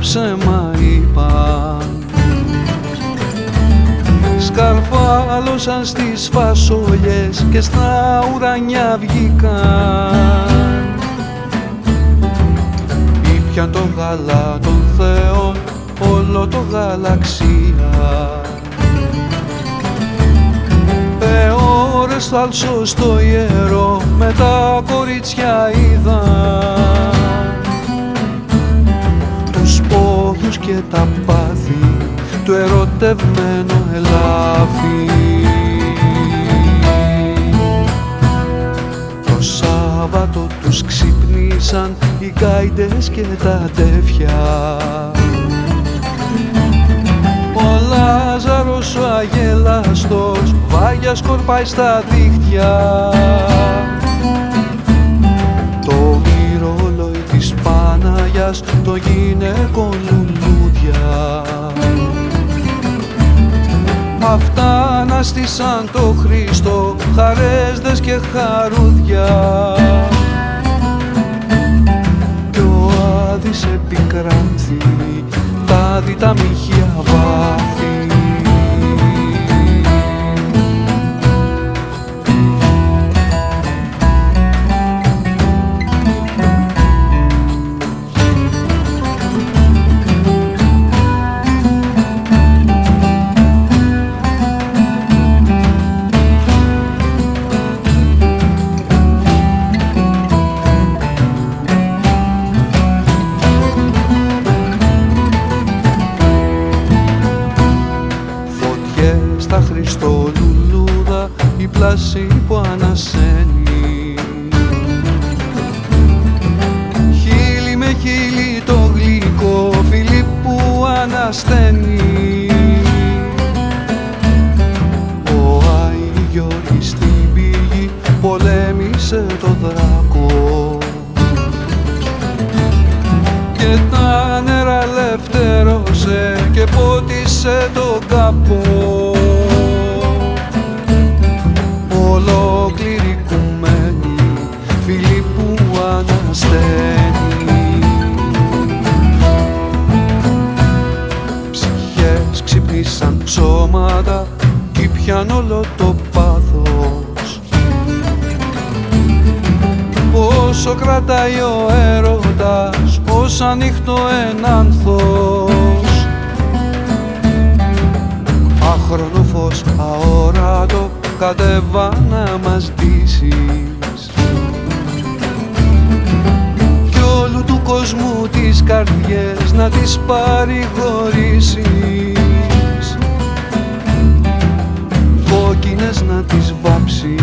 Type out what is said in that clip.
ψέμα είπαν Σκαρφάλωσαν στις φασόλιες και στα ουρανιά βγήκαν. Ήπιαν το γάλα των θεών όλο το γαλαξία. Πεώρες στο άλσο στο ιερό με τα κορίτσια είδαν πόδους και τα πάθη του ερωτευμένου ελάφι Το Σάββατο τους ξυπνήσαν οι γκάιντες και τα τέφια Ο Λάζαρος ο αγελαστός βάγια σκορπάει στα δίχτυα. Το μυρολόι της Παναγιάς το γυναικών Αυτά αναστήσαν το Χριστό χαρέσδες και χαρούδια Κι ο Άδης επικράνθη τα δι τα μοιχεία βάθη πλάση που ανασένει. Χίλι με χίλι το γλυκό φιλί που ανασταίνει Ο Άι Γιώργης στην πηγή πολέμησε το δράκο. Και τα νερά ελευθέρωσε και πότισε το καπό κι πιαν όλο το πάθος. Πόσο κρατάει ο έρωτας, πώς ανοιχτό ένα άνθος Άχρονο φως αόρατο κατέβα να μας ντύσεις. Κι όλου του κόσμου τις καρδιές να τις παρηγορήσεις να τις βάψεις